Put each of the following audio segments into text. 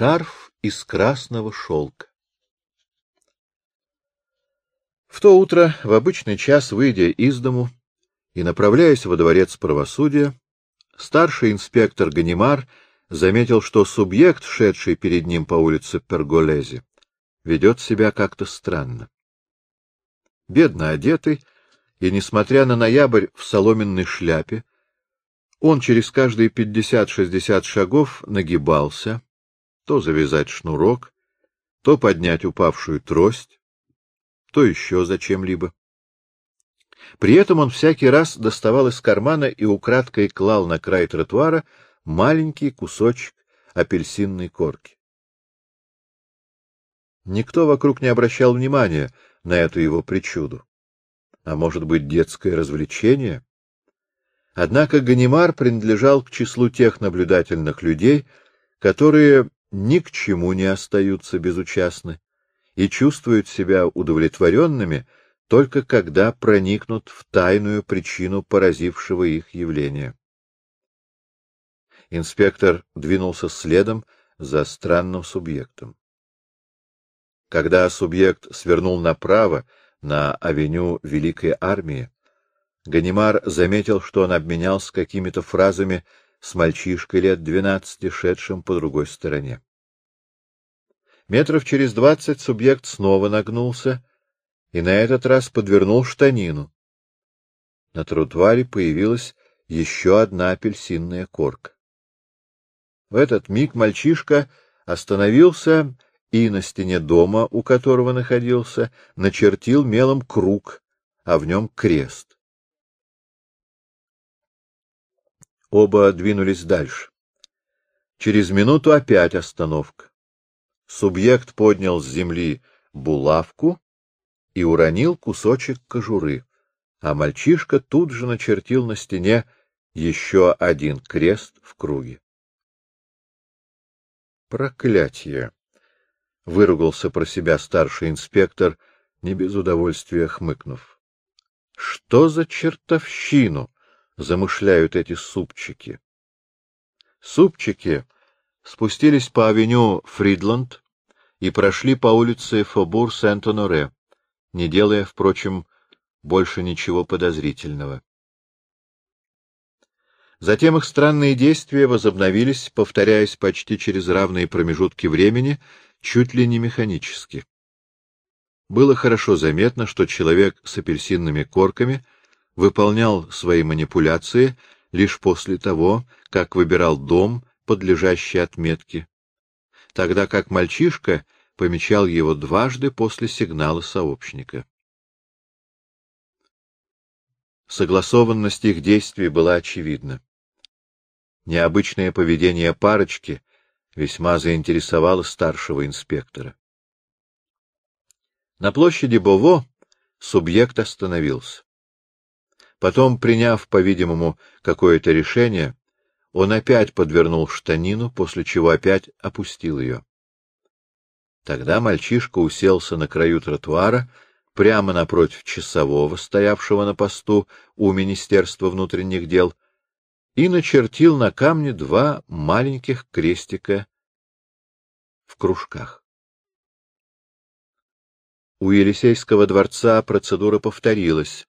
Шарф из красного шелка. В то утро, в обычный час, выйдя из дому и направляясь во дворец правосудия, старший инспектор Ганимар заметил, что субъект, шедший перед ним по улице Перголези, ведет себя как-то странно. Бедно одетый, и, несмотря на ноябрь в соломенной шляпе, он через каждые пятьдесят-шестьдесят шагов нагибался, то завязать шнурок, то поднять упавшую трость, то еще зачем-либо. При этом он всякий раз доставал из кармана и украдкой клал на край тротуара маленький кусочек апельсинной корки. Никто вокруг не обращал внимания на эту его причуду. А может быть, детское развлечение? Однако Ганимар принадлежал к числу тех наблюдательных людей, которые ни к чему не остаются безучастны и чувствуют себя удовлетворенными только когда проникнут в тайную причину поразившего их явления. Инспектор двинулся следом за странным субъектом. Когда субъект свернул направо на авеню Великой Армии, Ганимар заметил, что он обменялся какими-то фразами с мальчишкой лет двенадцати, шедшим по другой стороне. Метров через двадцать субъект снова нагнулся и на этот раз подвернул штанину. На тротуаре появилась еще одна апельсинная корка. В этот миг мальчишка остановился и на стене дома, у которого находился, начертил мелом круг, а в нем крест. Оба двинулись дальше. Через минуту опять остановка. Субъект поднял с земли булавку и уронил кусочек кожуры, а мальчишка тут же начертил на стене еще один крест в круге. Проклятье! — выругался про себя старший инспектор, не без удовольствия хмыкнув. — Что за чертовщину? Замышляют эти супчики. Супчики спустились по авеню Фридланд и прошли по улице Фобур Сент-Оноре, не делая, впрочем, больше ничего подозрительного. Затем их странные действия возобновились, повторяясь почти через равные промежутки времени, чуть ли не механически. Было хорошо заметно, что человек с апельсинными корками — выполнял свои манипуляции лишь после того, как выбирал дом, подлежащий отметке, тогда как мальчишка помечал его дважды после сигнала сообщника. Согласованность их действий была очевидна. Необычное поведение парочки весьма заинтересовало старшего инспектора. На площади Бово субъект остановился. Потом, приняв, по-видимому, какое-то решение, он опять подвернул штанину, после чего опять опустил ее. Тогда мальчишка уселся на краю тротуара, прямо напротив часового, стоявшего на посту у Министерства внутренних дел, и начертил на камне два маленьких крестика в кружках. У Елисейского дворца процедура повторилась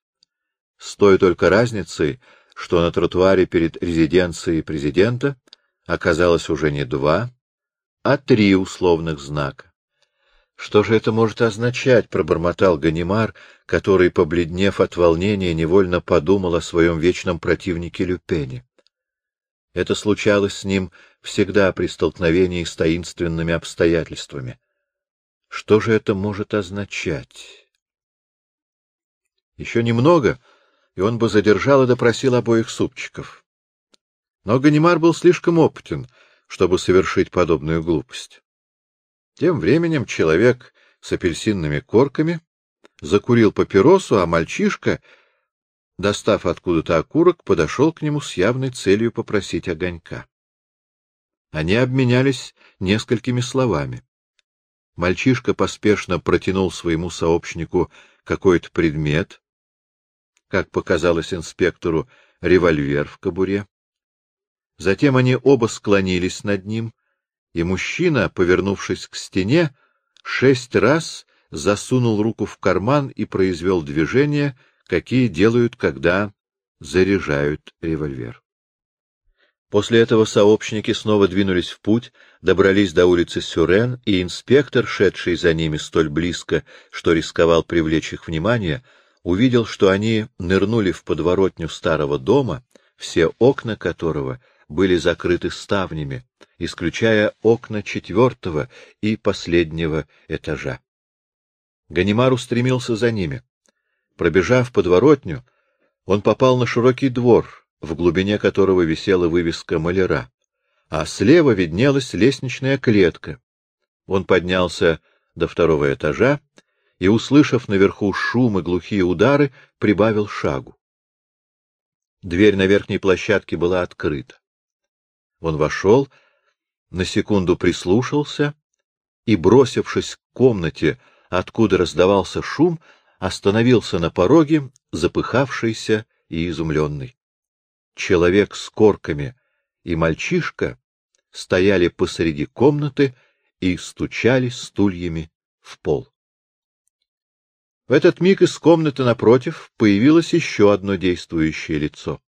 с той только разницей, что на тротуаре перед резиденцией президента оказалось уже не два, а три условных знака. Что же это может означать, пробормотал Ганимар, который, побледнев от волнения, невольно подумал о своем вечном противнике Люпене. Это случалось с ним всегда при столкновении с таинственными обстоятельствами. Что же это может означать? Еще немного, и он бы задержал и допросил обоих супчиков. Но Ганимар был слишком опытен, чтобы совершить подобную глупость. Тем временем человек с апельсинными корками закурил папиросу, а мальчишка, достав откуда-то окурок, подошел к нему с явной целью попросить огонька. Они обменялись несколькими словами. Мальчишка поспешно протянул своему сообщнику какой-то предмет, как показалось инспектору, револьвер в кобуре. Затем они оба склонились над ним и мужчина, повернувшись к стене, шесть раз засунул руку в карман и произвел движения, какие делают, когда заряжают револьвер. После этого сообщники снова двинулись в путь, добрались до улицы Сюрен, и инспектор, шедший за ними столь близко, что рисковал привлечь их внимание, увидел, что они нырнули в подворотню старого дома, все окна которого были закрыты ставнями, исключая окна четвертого и последнего этажа. Ганимар устремился за ними. Пробежав подворотню, он попал на широкий двор, в глубине которого висела вывеска маляра, а слева виднелась лестничная клетка. Он поднялся до второго этажа и, услышав наверху шум и глухие удары, прибавил шагу. Дверь на верхней площадке была открыта. Он вошел, на секунду прислушался и, бросившись к комнате, откуда раздавался шум, остановился на пороге, запыхавшийся и изумленный человек с корками и мальчишка стояли посреди комнаты и стучали стульями в пол. В этот миг из комнаты напротив появилось еще одно действующее лицо.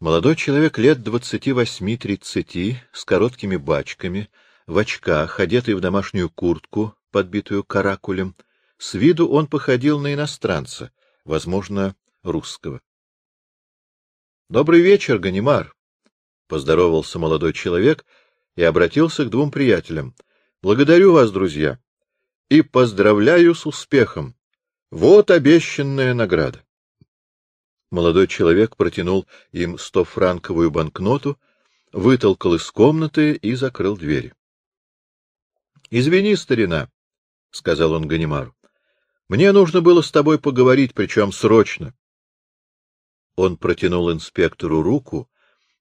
Молодой человек лет двадцати восьми-тридцати, с короткими бачками, в очках, одетый в домашнюю куртку, подбитую каракулем. С виду он походил на иностранца, возможно, русского. — Добрый вечер, Ганимар! — поздоровался молодой человек и обратился к двум приятелям. — Благодарю вас, друзья, и поздравляю с успехом. Вот обещанная награда. Молодой человек протянул им стофранковую банкноту, вытолкал из комнаты и закрыл двери. — Извини, старина, — сказал он Ганимару. — Мне нужно было с тобой поговорить, причем срочно. Он протянул инспектору руку,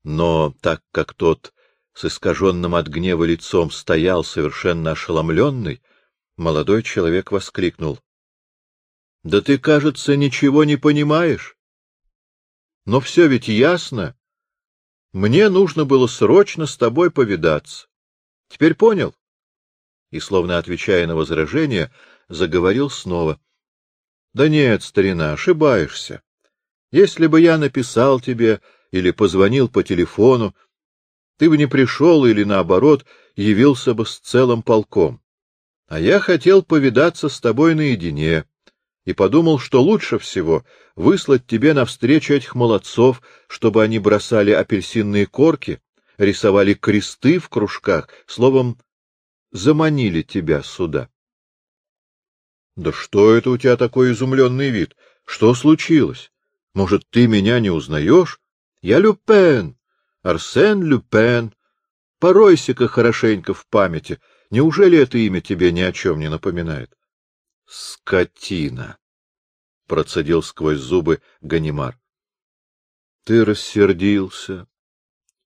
но так как тот с искаженным от гнева лицом стоял совершенно ошеломленный, молодой человек воскликнул. — Да ты, кажется, ничего не понимаешь. Но все ведь ясно. Мне нужно было срочно с тобой повидаться. Теперь понял? И, словно отвечая на возражение, заговорил снова. — Да нет, старина, ошибаешься. Если бы я написал тебе или позвонил по телефону, ты бы не пришел или, наоборот, явился бы с целым полком. А я хотел повидаться с тобой наедине и подумал, что лучше всего выслать тебе навстречу этих молодцов, чтобы они бросали апельсинные корки, рисовали кресты в кружках, словом, заманили тебя сюда. — Да что это у тебя такой изумленный вид? Что случилось? Может, ты меня не узнаешь? Я Люпен, Арсен Люпен. Поройся-ка хорошенько в памяти. Неужели это имя тебе ни о чем не напоминает? — Скотина! — процедил сквозь зубы Ганимар. — Ты рассердился.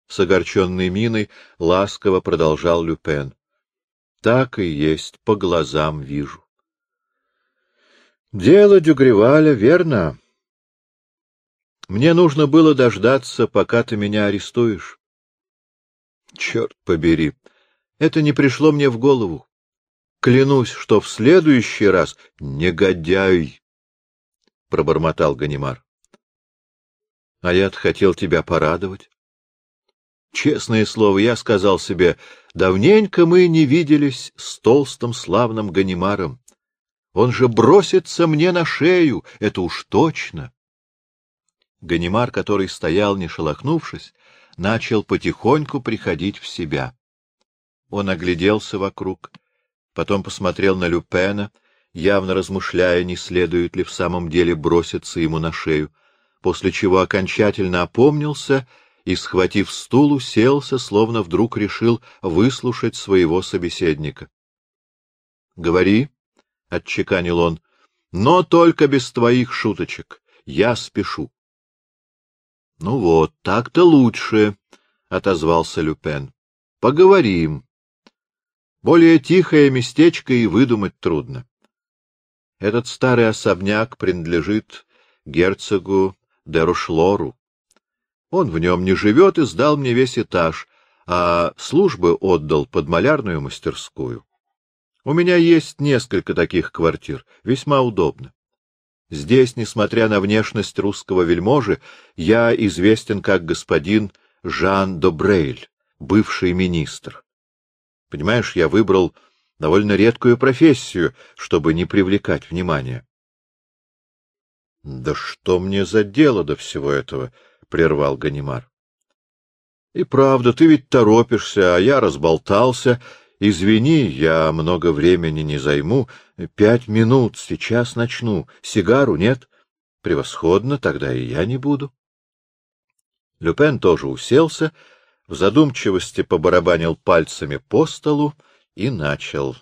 С огорченной миной ласково продолжал Люпен. — Так и есть, по глазам вижу. — Дело Дюгреваля верно. Мне нужно было дождаться, пока ты меня арестуешь. Черт побери, это не пришло мне в голову. Клянусь, что в следующий раз негодяй, — пробормотал Ганимар. — А я-то хотел тебя порадовать. Честное слово, я сказал себе, давненько мы не виделись с толстым славным Ганимаром. Он же бросится мне на шею, это уж точно. Ганимар, который стоял, не шелохнувшись, начал потихоньку приходить в себя. Он огляделся вокруг, потом посмотрел на Люпена, явно размышляя, не следует ли в самом деле броситься ему на шею, после чего окончательно опомнился и, схватив стул, уселся, словно вдруг решил выслушать своего собеседника. — Говори, — отчеканил он, — но только без твоих шуточек. Я спешу. — Ну вот, так-то лучше, — отозвался Люпен. — Поговорим. Более тихое местечко и выдумать трудно. Этот старый особняк принадлежит герцогу де Рушлору. Он в нем не живет и сдал мне весь этаж, а службы отдал под малярную мастерскую. У меня есть несколько таких квартир, весьма удобно. Здесь, несмотря на внешность русского вельможи, я известен как господин Жан Добрейль, бывший министр. Понимаешь, я выбрал довольно редкую профессию, чтобы не привлекать внимания. — Да что мне за дело до всего этого? — прервал Ганимар. — И правда, ты ведь торопишься, а я разболтался. Извини, я много времени не займу. Пять минут, сейчас начну. Сигару нет? Превосходно, тогда и я не буду. Люпен тоже уселся, в задумчивости побарабанил пальцами по столу и начал.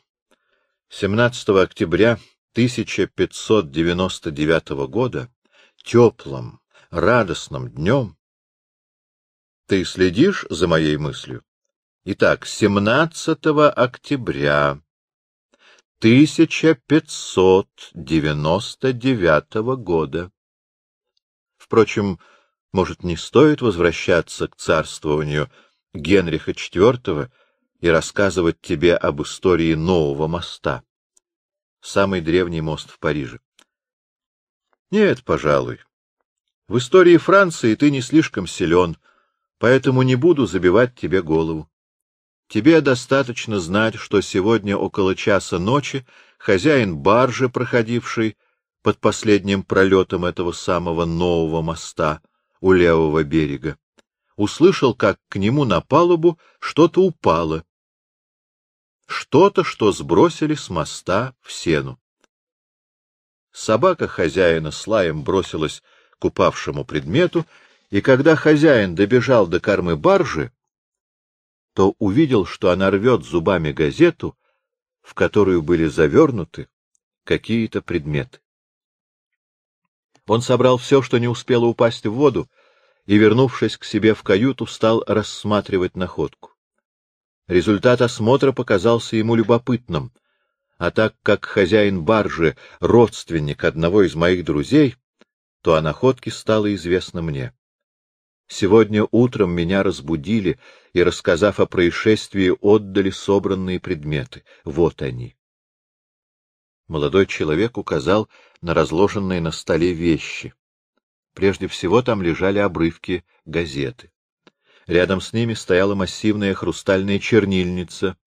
17 октября 1599 года, теплым, радостным днем, ты следишь за моей мыслью? Итак, 17 октября 1599 года. Впрочем, может, не стоит возвращаться к царствованию Генриха IV и рассказывать тебе об истории нового моста? Самый древний мост в Париже. Нет, пожалуй. В истории Франции ты не слишком силен, поэтому не буду забивать тебе голову. Тебе достаточно знать, что сегодня около часа ночи хозяин баржи, проходивший под последним пролетом этого самого нового моста, у левого берега, услышал, как к нему на палубу что-то упало. Что-то, что сбросили с моста в сену. Собака хозяина с лаем бросилась к упавшему предмету, и когда хозяин добежал до кормы баржи, то увидел, что она рвет зубами газету, в которую были завернуты какие-то предметы. Он собрал все, что не успело упасть в воду, и, вернувшись к себе в каюту, стал рассматривать находку. Результат осмотра показался ему любопытным, а так как хозяин баржи — родственник одного из моих друзей, то о находке стало известно мне. Сегодня утром меня разбудили и, рассказав о происшествии, отдали собранные предметы. Вот они. Молодой человек указал на разложенные на столе вещи. Прежде всего там лежали обрывки газеты. Рядом с ними стояла массивная хрустальная чернильница,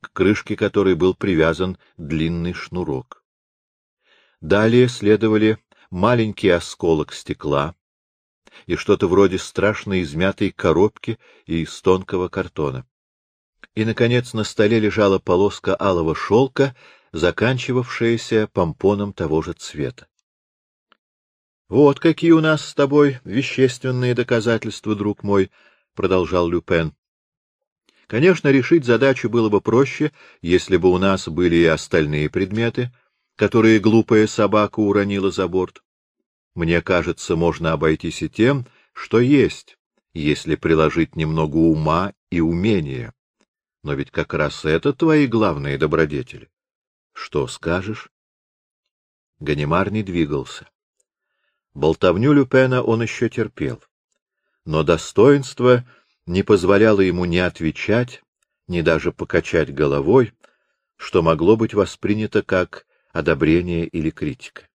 к крышке которой был привязан длинный шнурок. Далее следовали маленький осколок стекла и что-то вроде страшной измятой коробки из тонкого картона. И, наконец, на столе лежала полоска алого шелка, заканчивавшаяся помпоном того же цвета. — Вот какие у нас с тобой вещественные доказательства, друг мой, — продолжал Люпен. — Конечно, решить задачу было бы проще, если бы у нас были и остальные предметы, которые глупая собака уронила за борт. Мне кажется, можно обойтись и тем, что есть, если приложить немного ума и умения. Но ведь как раз это твои главные добродетели. Что скажешь? Ганимар не двигался. Болтовню Люпена он еще терпел. Но достоинство не позволяло ему ни отвечать, ни даже покачать головой, что могло быть воспринято как одобрение или критика.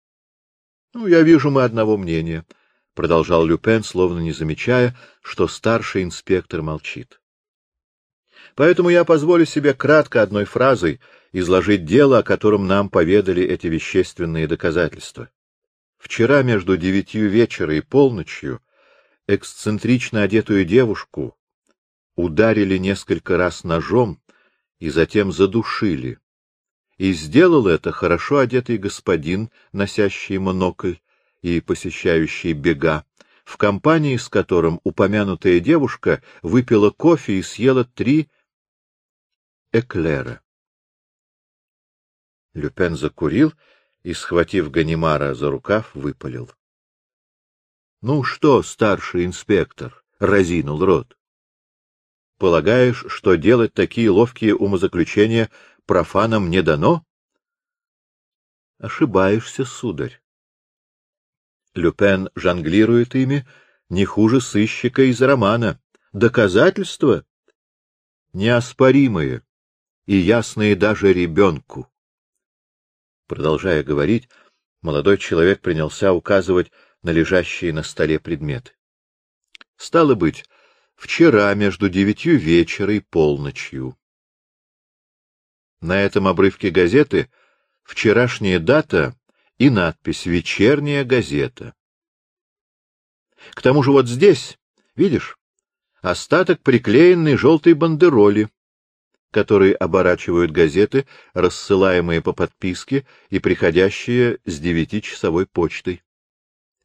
— Ну, я вижу, мы одного мнения, — продолжал Люпен, словно не замечая, что старший инспектор молчит. — Поэтому я позволю себе кратко одной фразой изложить дело, о котором нам поведали эти вещественные доказательства. Вчера между девятью вечера и полночью эксцентрично одетую девушку ударили несколько раз ножом и затем задушили. И сделал это хорошо одетый господин, носящий монокль и посещающий бега, в компании с которым упомянутая девушка выпила кофе и съела три эклера. Люпен закурил и, схватив Ганимара за рукав, выпалил. — Ну что, старший инспектор, — разинул рот. — Полагаешь, что делать такие ловкие умозаключения профанам не дано? — Ошибаешься, сударь. Люпен жонглирует ими не хуже сыщика из романа. Доказательства? неоспоримые и ясные даже ребенку. Продолжая говорить, молодой человек принялся указывать на лежащие на столе предметы. Стало быть, вчера между девятью вечера и полночью. На этом обрывке газеты вчерашняя дата и надпись «Вечерняя газета». К тому же вот здесь, видишь, остаток приклеенной желтой бандероли, которые оборачивают газеты, рассылаемые по подписке и приходящие с девятичасовой почтой.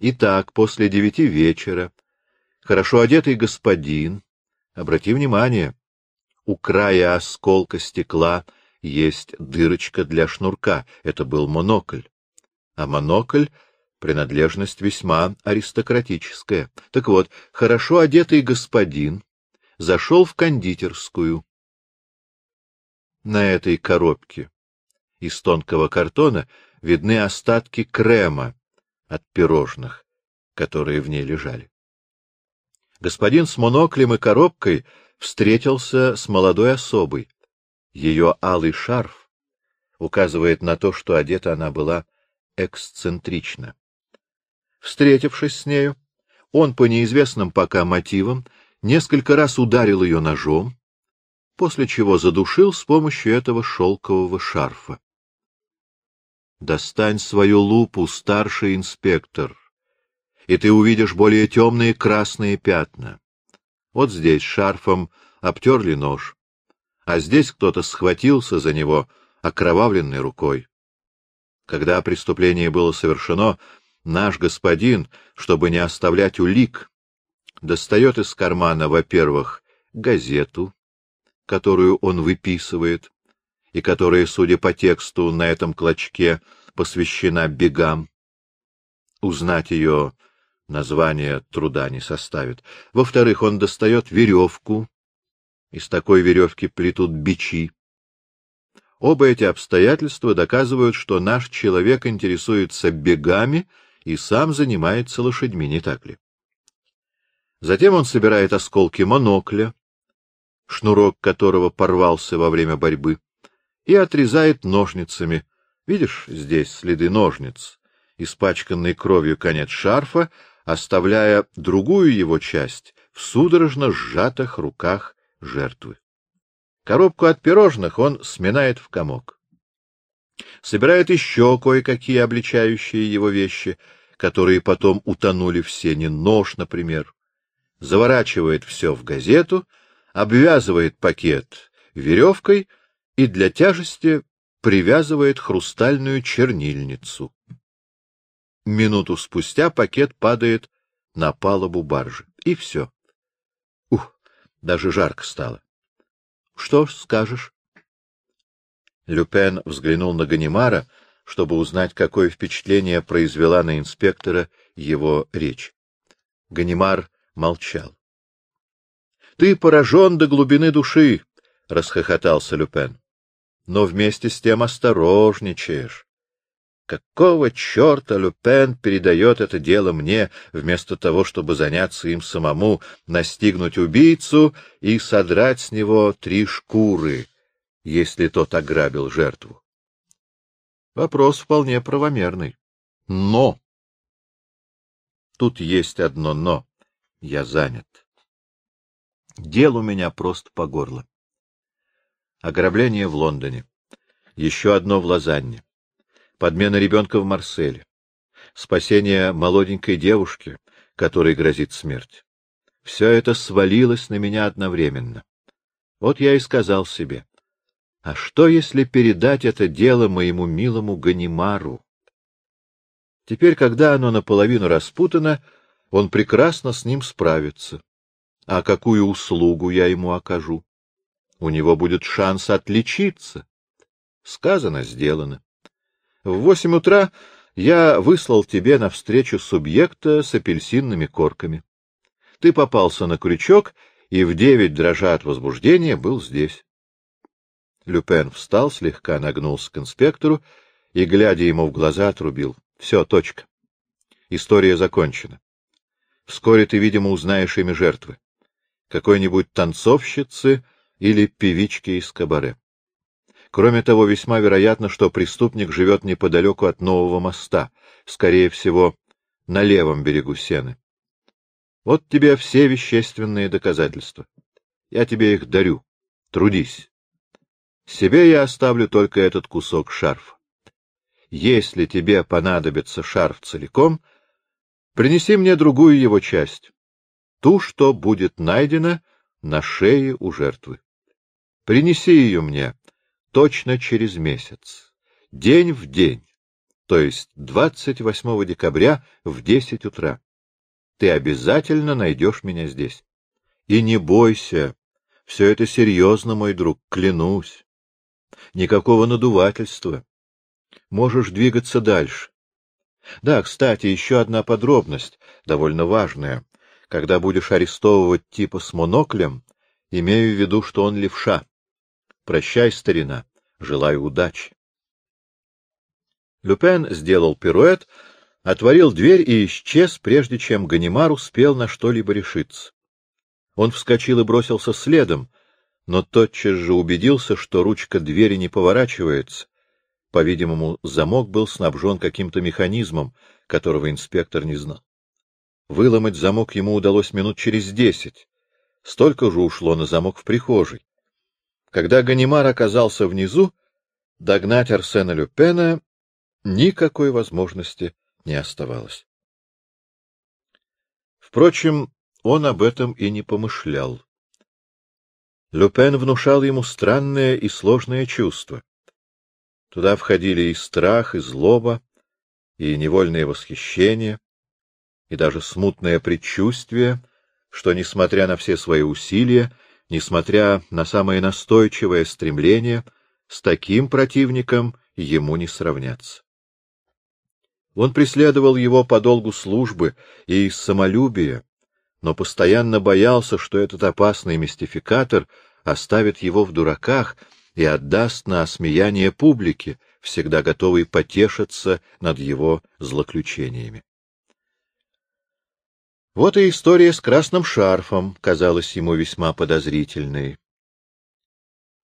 Итак, после девяти вечера хорошо одетый господин, обрати внимание, у края осколка стекла есть дырочка для шнурка, это был монокль. А монокль — принадлежность весьма аристократическая. Так вот, хорошо одетый господин зашел в кондитерскую. На этой коробке из тонкого картона видны остатки крема от пирожных, которые в ней лежали. Господин с моноклем и коробкой встретился с молодой особой. Ее алый шарф указывает на то, что одета она была эксцентрично. Встретившись с нею, он по неизвестным пока мотивам несколько раз ударил ее ножом, после чего задушил с помощью этого шелкового шарфа. Достань свою лупу, старший инспектор, и ты увидишь более темные красные пятна. Вот здесь шарфом обтерли нож, а здесь кто-то схватился за него окровавленной рукой. Когда преступление было совершено, наш господин, чтобы не оставлять улик, достает из кармана, во-первых, газету, которую он выписывает, и которая, судя по тексту на этом клочке, посвящена бегам. Узнать ее название труда не составит. Во-вторых, он достает веревку. Из такой веревки плетут бичи. Оба эти обстоятельства доказывают, что наш человек интересуется бегами и сам занимается лошадьми, не так ли? Затем он собирает осколки монокля, шнурок которого порвался во время борьбы, и отрезает ножницами. Видишь, здесь следы ножниц, испачканный кровью конец шарфа, оставляя другую его часть в судорожно сжатых руках жертвы. Коробку от пирожных он сминает в комок. Собирает еще кое-какие обличающие его вещи, которые потом утонули в сене, нож, например. Заворачивает все в газету, обвязывает пакет веревкой и для тяжести привязывает хрустальную чернильницу. Минуту спустя пакет падает на палубу баржи. И все. Ух, даже жарко стало. Что скажешь? Люпен взглянул на Ганимара, чтобы узнать, какое впечатление произвела на инспектора его речь. Ганимар молчал. — Ты поражен до глубины души, — расхохотался Люпен. — Но вместе с тем осторожничаешь. Какого черта Люпен передает это дело мне, вместо того, чтобы заняться им самому, настигнуть убийцу и содрать с него три шкуры, если тот ограбил жертву? Вопрос вполне правомерный. Но! Тут есть одно «но». Я занят. Дел у меня просто по горло. Ограбление в Лондоне. Еще одно в Лозанне подмена ребенка в Марселе, спасение молоденькой девушки, которой грозит смерть. Все это свалилось на меня одновременно. Вот я и сказал себе, а что, если передать это дело моему милому Ганимару? Теперь, когда оно наполовину распутано, он прекрасно с ним справится. А какую услугу я ему окажу? У него будет шанс отличиться. Сказано, сделано. В восемь утра я выслал тебе навстречу субъекта с апельсинными корками. Ты попался на крючок и в девять, дрожа от возбуждения, был здесь. Люпен встал, слегка нагнулся к инспектору и, глядя ему в глаза, отрубил. — Все, точка. История закончена. Вскоре ты, видимо, узнаешь имя жертвы. Какой-нибудь танцовщицы или певички из кабаре. Кроме того, весьма вероятно, что преступник живет неподалеку от нового моста, скорее всего, на левом берегу Сены. Вот тебе все вещественные доказательства. Я тебе их дарю. Трудись. Себе я оставлю только этот кусок шарфа. Если тебе понадобится шарф целиком, принеси мне другую его часть, ту, что будет найдена на шее у жертвы. Принеси ее мне точно через месяц, день в день, то есть 28 декабря в 10 утра. Ты обязательно найдешь меня здесь. И не бойся, все это серьезно, мой друг, клянусь. Никакого надувательства. Можешь двигаться дальше. Да, кстати, еще одна подробность, довольно важная. Когда будешь арестовывать типа с моноклем, имею в виду, что он левша. Прощай, старина. Желаю удачи. Люпен сделал пируэт, отворил дверь и исчез, прежде чем Ганимар успел на что-либо решиться. Он вскочил и бросился следом, но тотчас же убедился, что ручка двери не поворачивается. По-видимому, замок был снабжен каким-то механизмом, которого инспектор не знал. Выломать замок ему удалось минут через десять. Столько же ушло на замок в прихожей. Когда Ганимар оказался внизу, догнать Арсена Люпена никакой возможности не оставалось. Впрочем, он об этом и не помышлял. Люпен внушал ему странное и сложное чувство. Туда входили и страх, и злоба, и невольное восхищение, и даже смутное предчувствие, что, несмотря на все свои усилия, несмотря на самое настойчивое стремление, с таким противником ему не сравняться. Он преследовал его по долгу службы и из самолюбия, но постоянно боялся, что этот опасный мистификатор оставит его в дураках и отдаст на осмеяние публики, всегда готовый потешиться над его злоключениями. Вот и история с красным шарфом казалась ему весьма подозрительной.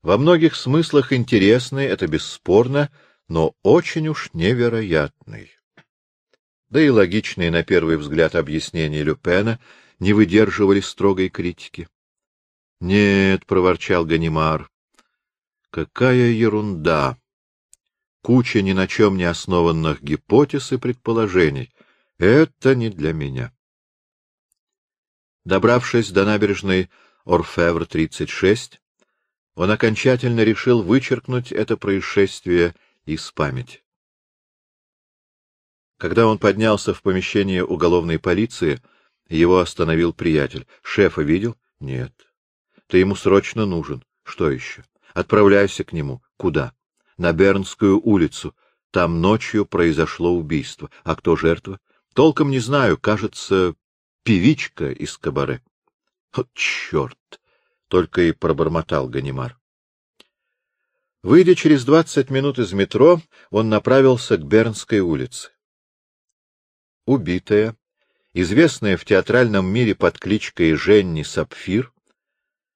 Во многих смыслах интересной, это бесспорно, но очень уж невероятной. Да и логичные на первый взгляд объяснения Люпена не выдерживали строгой критики. — Нет, — проворчал Ганимар, — какая ерунда! Куча ни на чем не основанных гипотез и предположений. Это не для меня. Добравшись до набережной Орфевр-36, он окончательно решил вычеркнуть это происшествие из памяти. Когда он поднялся в помещение уголовной полиции, его остановил приятель. — Шефа видел? — Нет. — Ты ему срочно нужен. — Что еще? — Отправляйся к нему. — Куда? — На Бернскую улицу. Там ночью произошло убийство. А кто жертва? — Толком не знаю. Кажется, певичка из кабаре. — Вот черт! — только и пробормотал Ганимар. Выйдя через двадцать минут из метро, он направился к Бернской улице. Убитая, известная в театральном мире под кличкой Женни Сапфир,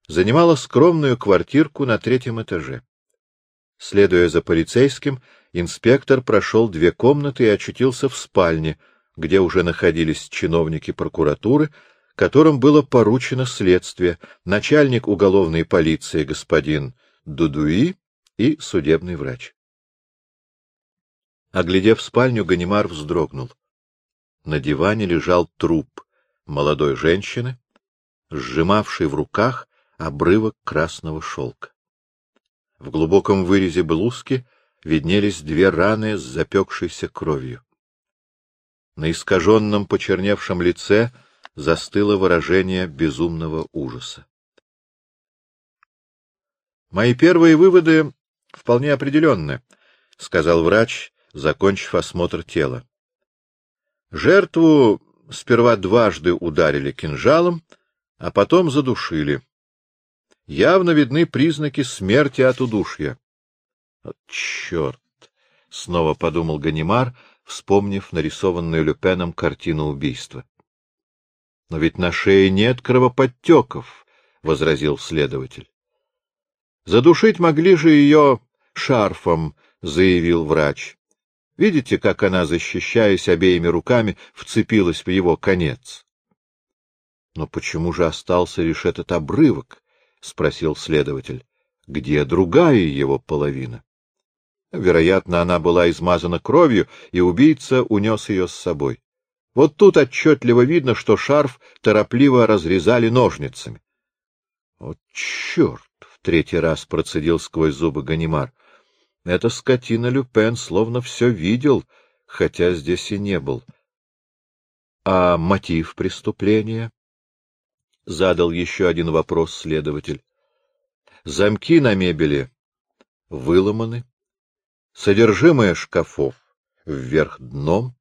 занимала скромную квартирку на третьем этаже. Следуя за полицейским, инспектор прошел две комнаты и очутился в спальне — где уже находились чиновники прокуратуры, которым было поручено следствие, начальник уголовной полиции господин Дудуи и судебный врач. Оглядев спальню, Ганимар вздрогнул. На диване лежал труп молодой женщины, сжимавшей в руках обрывок красного шелка. В глубоком вырезе блузки виднелись две раны с запекшейся кровью. На искаженном почерневшем лице застыло выражение безумного ужаса. Мои первые выводы вполне определенны, — сказал врач, закончив осмотр тела. Жертву сперва дважды ударили кинжалом, а потом задушили. Явно видны признаки смерти от удушья. — Черт! — снова подумал Ганимар, вспомнив нарисованную Люпеном картину убийства. — Но ведь на шее нет кровоподтеков, — возразил следователь. Задушить могли же ее шарфом, — заявил врач. Видите, как она, защищаясь обеими руками, вцепилась в его конец? — Но почему же остался лишь этот обрывок? — спросил следователь. — Где другая его половина? Вероятно, она была измазана кровью, и убийца унес ее с собой. Вот тут отчетливо видно, что шарф торопливо разрезали ножницами. — Вот черт! — в третий раз процедил сквозь зубы Ганимар. — Эта скотина Люпен словно все видел, хотя здесь и не был. — А мотив преступления? — задал еще один вопрос следователь. — Замки на мебели выломаны, содержимое шкафов вверх дном.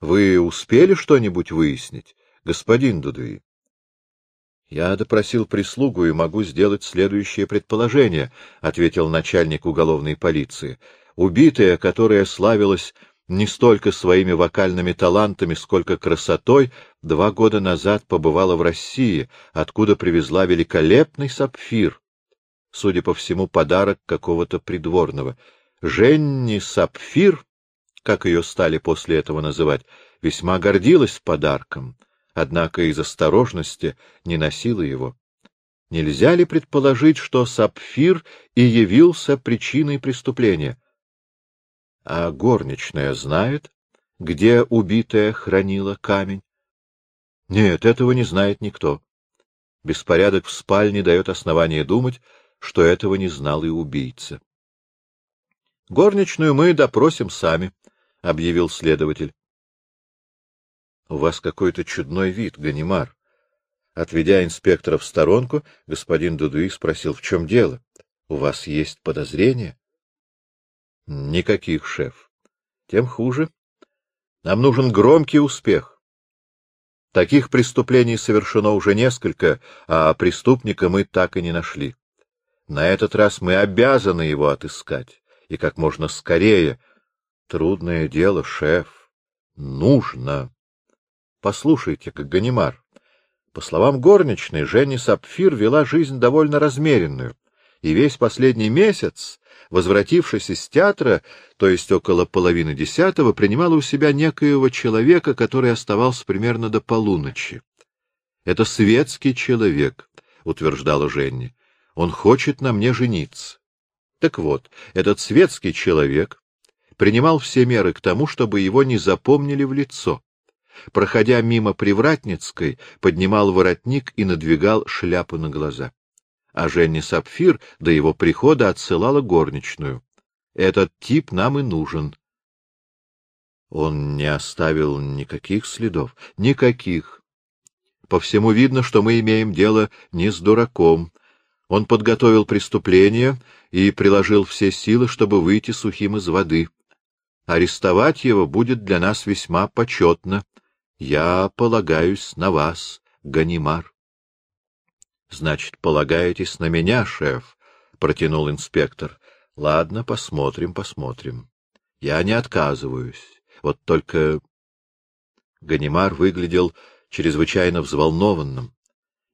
Вы успели что-нибудь выяснить, господин Дудуи? Я допросил прислугу и могу сделать следующее предположение, ответил начальник уголовной полиции. Убитая, которая славилась не столько своими вокальными талантами, сколько красотой, два года назад побывала в России, откуда привезла великолепный сапфир. Судя по всему, подарок какого-то придворного. Женни Сапфир, как ее стали после этого называть, весьма гордилась подарком — однако из осторожности не носила его. Нельзя ли предположить, что сапфир и явился причиной преступления? А горничная знает, где убитая хранила камень? Нет, этого не знает никто. Беспорядок в спальне дает основание думать, что этого не знал и убийца. — Горничную мы допросим сами, — объявил следователь. У вас какой-то чудной вид, Ганимар. Отведя инспектора в сторонку, господин Дудуи спросил, в чем дело? У вас есть подозрения? Никаких, шеф. Тем хуже. Нам нужен громкий успех. Таких преступлений совершено уже несколько, а преступника мы так и не нашли. На этот раз мы обязаны его отыскать, и как можно скорее. Трудное дело, шеф. Нужно. Послушайте, как Ганимар. По словам горничной, Женни Сапфир вела жизнь довольно размеренную, и весь последний месяц, возвратившись из театра, то есть около половины десятого, принимала у себя некоего человека, который оставался примерно до полуночи. — Это светский человек, — утверждала Женни. — Он хочет на мне жениться. Так вот, этот светский человек принимал все меры к тому, чтобы его не запомнили в лицо проходя мимо Привратницкой, поднимал воротник и надвигал шляпу на глаза. А Женя Сапфир до его прихода отсылала горничную. Этот тип нам и нужен. Он не оставил никаких следов. Никаких. По всему видно, что мы имеем дело не с дураком. Он подготовил преступление и приложил все силы, чтобы выйти сухим из воды. Арестовать его будет для нас весьма почетно. Я полагаюсь на вас, Ганимар. — Значит, полагаетесь на меня, шеф? — протянул инспектор. — Ладно, посмотрим, посмотрим. Я не отказываюсь. Вот только... Ганимар выглядел чрезвычайно взволнованным,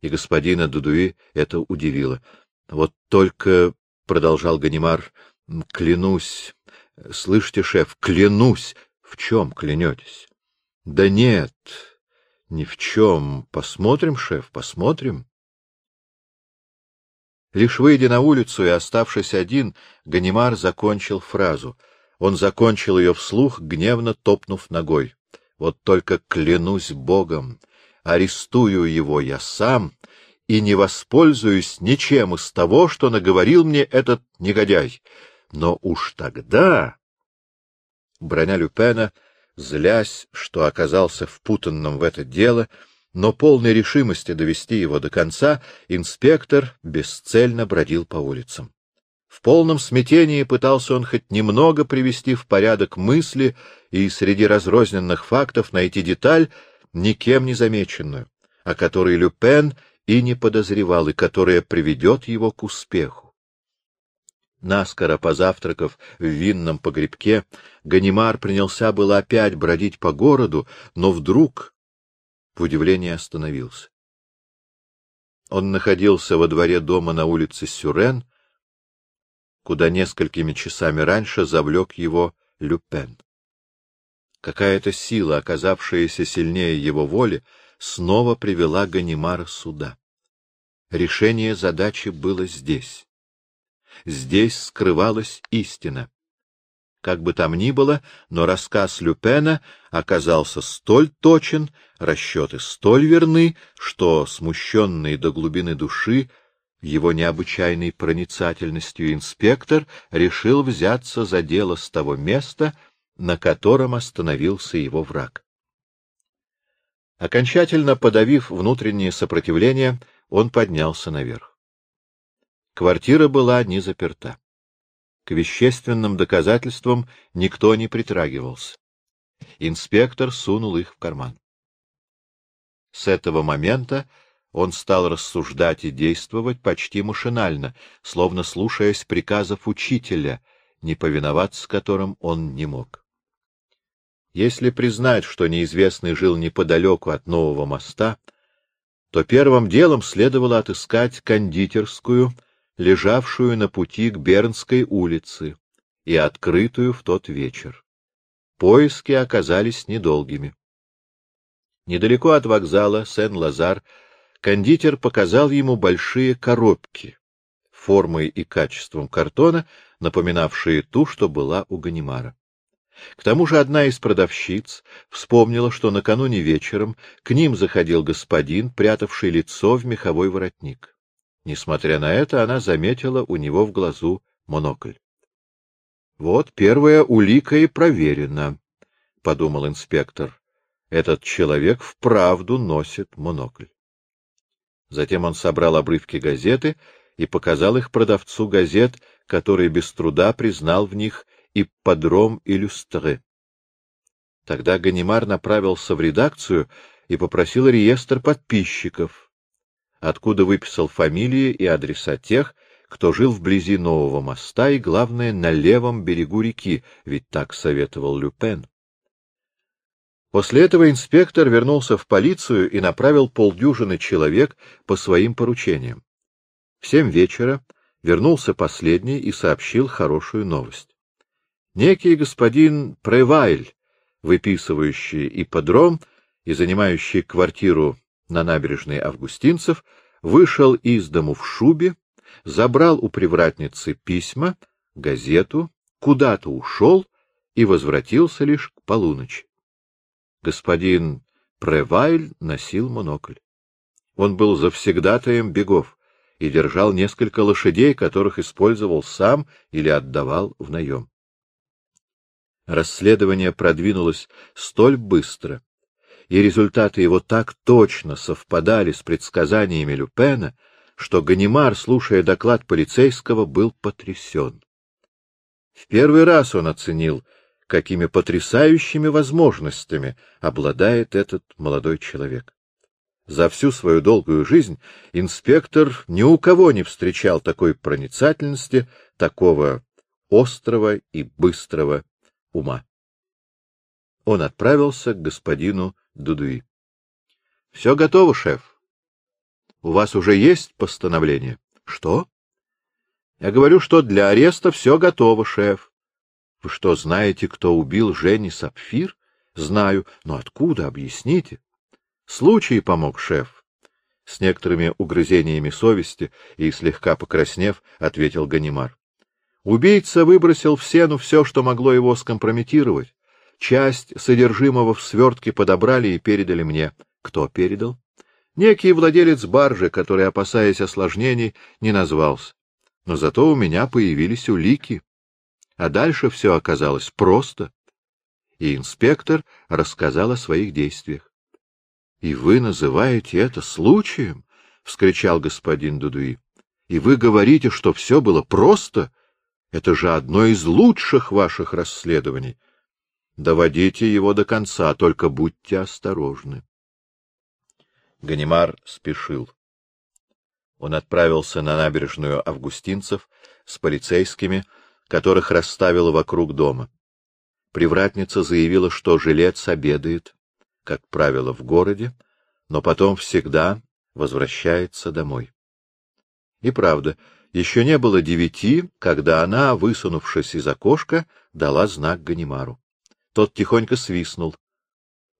и господина Дудуи это удивило. — Вот только, — продолжал Ганимар, — клянусь... Слышите, шеф, клянусь! В чем клянетесь? — Да нет, ни в чем. Посмотрим, шеф, посмотрим. Лишь выйдя на улицу и оставшись один, Ганимар закончил фразу. Он закончил ее вслух, гневно топнув ногой. Вот только клянусь Богом, арестую его я сам и не воспользуюсь ничем из того, что наговорил мне этот негодяй. Но уж тогда... Броня Люпена — злясь, что оказался впутанным в это дело, но полной решимости довести его до конца, инспектор бесцельно бродил по улицам. В полном смятении пытался он хоть немного привести в порядок мысли и среди разрозненных фактов найти деталь, никем не замеченную, о которой Люпен и не подозревал, и которая приведет его к успеху. Наскоро позавтракав в винном погребке, Ганимар принялся было опять бродить по городу, но вдруг в удивлении остановился. Он находился во дворе дома на улице Сюрен, куда несколькими часами раньше завлек его Люпен. Какая-то сила, оказавшаяся сильнее его воли, снова привела Ганимара сюда. Решение задачи было здесь. Здесь скрывалась истина. Как бы там ни было, но рассказ Люпена оказался столь точен, расчеты столь верны, что, смущенный до глубины души, его необычайной проницательностью инспектор решил взяться за дело с того места, на котором остановился его враг. Окончательно подавив внутреннее сопротивление, он поднялся наверх. Квартира была не заперта. К вещественным доказательствам никто не притрагивался. Инспектор сунул их в карман. С этого момента он стал рассуждать и действовать почти машинально, словно слушаясь приказов учителя, не повиноваться которым он не мог. Если признать, что неизвестный жил неподалеку от нового моста, то первым делом следовало отыскать кондитерскую, лежавшую на пути к Бернской улице и открытую в тот вечер. Поиски оказались недолгими. Недалеко от вокзала Сен-Лазар кондитер показал ему большие коробки, формой и качеством картона, напоминавшие ту, что была у Ганимара. К тому же одна из продавщиц вспомнила, что накануне вечером к ним заходил господин, прятавший лицо в меховой воротник. Несмотря на это, она заметила у него в глазу монокль. — Вот первая улика и проверена, — подумал инспектор. Этот человек вправду носит монокль. Затем он собрал обрывки газеты и показал их продавцу газет, который без труда признал в них ипподром иллюстре. Тогда Ганимар направился в редакцию и попросил реестр подписчиков, откуда выписал фамилии и адреса тех, кто жил вблизи нового моста и, главное, на левом берегу реки, ведь так советовал Люпен. После этого инспектор вернулся в полицию и направил полдюжины человек по своим поручениям. В семь вечера вернулся последний и сообщил хорошую новость. Некий господин Превайль, выписывающий ипподром и занимающий квартиру на набережной Августинцев, вышел из дому в шубе, забрал у привратницы письма, газету, куда-то ушел и возвратился лишь к полуночи. Господин Превайль носил монокль. Он был завсегдатаем бегов и держал несколько лошадей, которых использовал сам или отдавал в наем. Расследование продвинулось столь быстро, и результаты его так точно совпадали с предсказаниями Люпена, что Ганимар, слушая доклад полицейского, был потрясен. В первый раз он оценил, какими потрясающими возможностями обладает этот молодой человек. За всю свою долгую жизнь инспектор ни у кого не встречал такой проницательности, такого острого и быстрого ума. Он отправился к господину Дудуи. — Все готово, шеф. У вас уже есть постановление? — Что? — Я говорю, что для ареста все готово, шеф. — Вы что, знаете, кто убил Жени Сапфир? — Знаю. Но откуда? Объясните. — Случай помог, шеф. С некоторыми угрызениями совести и слегка покраснев, ответил Ганимар. Убийца выбросил в сену все, что могло его скомпрометировать. Часть содержимого в свертке подобрали и передали мне. Кто передал? Некий владелец баржи, который, опасаясь осложнений, не назвался. Но зато у меня появились улики. А дальше все оказалось просто. И инспектор рассказал о своих действиях. — И вы называете это случаем? — вскричал господин Дудуи. — И вы говорите, что все было просто? — это же одно из лучших ваших расследований. Доводите его до конца, только будьте осторожны. Ганимар спешил. Он отправился на набережную Августинцев с полицейскими, которых расставила вокруг дома. Привратница заявила, что жилец обедает, как правило, в городе, но потом всегда возвращается домой. И правда, Еще не было девяти, когда она, высунувшись из окошка, дала знак Ганимару. Тот тихонько свистнул.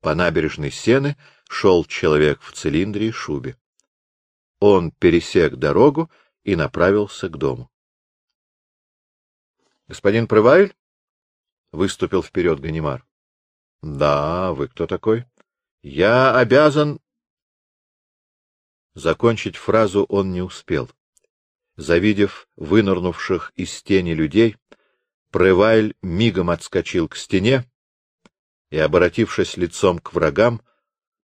По набережной Сены шел человек в цилиндре и шубе. Он пересек дорогу и направился к дому. — Господин Прывайль? — выступил вперед Ганимар. — Да, вы кто такой? — Я обязан... Закончить фразу он не успел. Завидев вынырнувших из тени людей, Прывайль мигом отскочил к стене и, обратившись лицом к врагам,